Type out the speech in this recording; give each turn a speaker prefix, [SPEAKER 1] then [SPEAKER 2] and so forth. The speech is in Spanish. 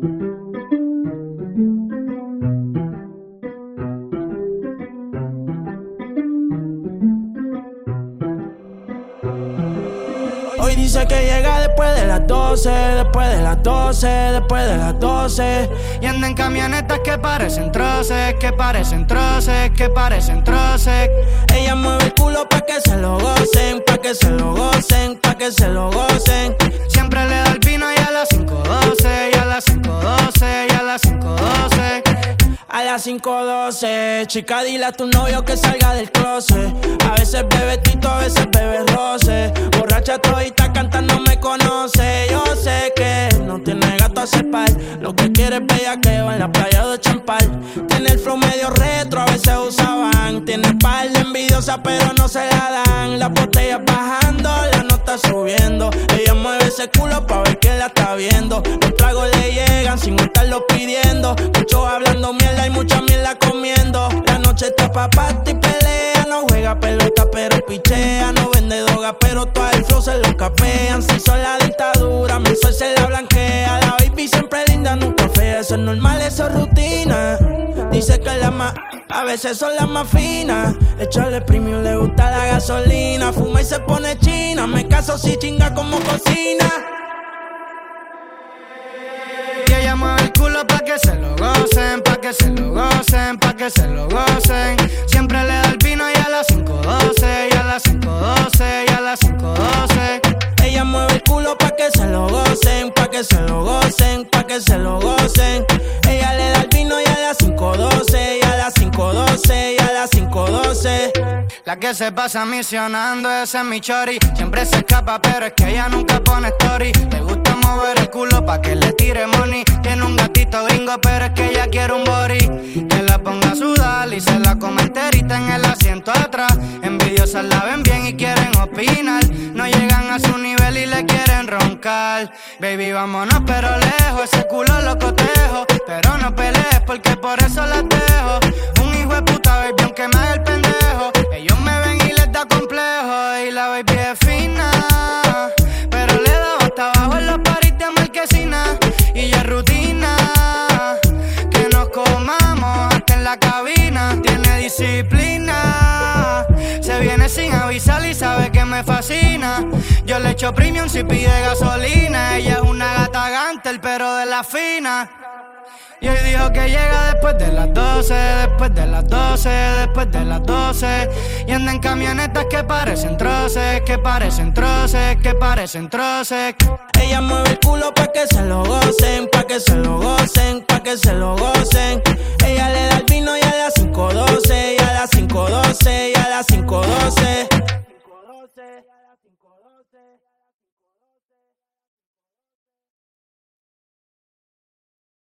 [SPEAKER 1] Hoy dice que llega después de las 12, después de las 12, después de las 12.
[SPEAKER 2] Y anda en camionetas que parecen troces, que parecen troces, que parecen troces.
[SPEAKER 1] Ella mueve el culo pa' que se lo gocen, pa' que se lo gocen, pa' que se lo
[SPEAKER 2] las 5.12,
[SPEAKER 1] chica, dile a tu novio que salga del closet. A veces bebe tito, a veces bebe roce. Borracha todita cantando me conoce. Yo sé que no tiene gato a par. Lo que quiere es bellaqueo en la playa de Champal. Tiene el flow medio retro, a veces usaban. Tiene par de envidiosa, pero no se la dan. Las botellas bajando, la nota subiendo. Ella mueve ese culo pa' ver que la está viendo. Los tragos le llegan sin estarlo pidiendo. Muchos hablando mierda y mucha mierda comiendo. La noche está pa' y pelea. No juega pelota, pero pichea. No vende droga, pero todo el flow se lo capean. Si son la dictadura, mi sol se la blanquea. La baby siempre linda, nunca fea. Eso es normal, eso es rutina. Dice que la más, a veces son las más finas. Echarle premium le gusta la gasolina. Fuma y se pone china. Me caso si chinga como cocina.
[SPEAKER 2] Pa' que se lo gocen, pa' que se lo gocen, pa' que se lo gocen. Siempre le da el vino y a las 5.12, y a las 5.12, y a las 5.12.
[SPEAKER 1] Ella mueve el culo pa' que se lo gocen, pa' que se lo gocen, pa' que se lo gocen. Ella le da el vino y a las 5.12, y a las 5.12, y a las 5.12.
[SPEAKER 2] La que se pasa misionando, ese es mi chori. Siempre se escapa, pero es que ella nunca pone story. Le gusta mover el culo pa' que le tire money. Tiene un gatito gringo, pero es que ella quiere un body. Que la ponga a sudar y se la come enterita en el asiento atrás. Envidiosas la ven bien y quieren opinar. No llegan a su nivel y le quieren roncar. Baby, vámonos, pero lejos. Ese culo la cabina. Tiene disciplina. Se viene sin avisar y sabe que me fascina. Yo le echo premium si pide gasolina. Ella es una gata gantel, pero de la fina. Y hoy dijo que llega después de las 12, después de las 12, después de las 12. Y anda en camionetas que parecen troces, que parecen troces, que parecen troces.
[SPEAKER 1] Ella mueve el culo pa' que se lo gocen, pa' que se lo gocen, pa' que se lo gocen. 5.12, y a las 5.12.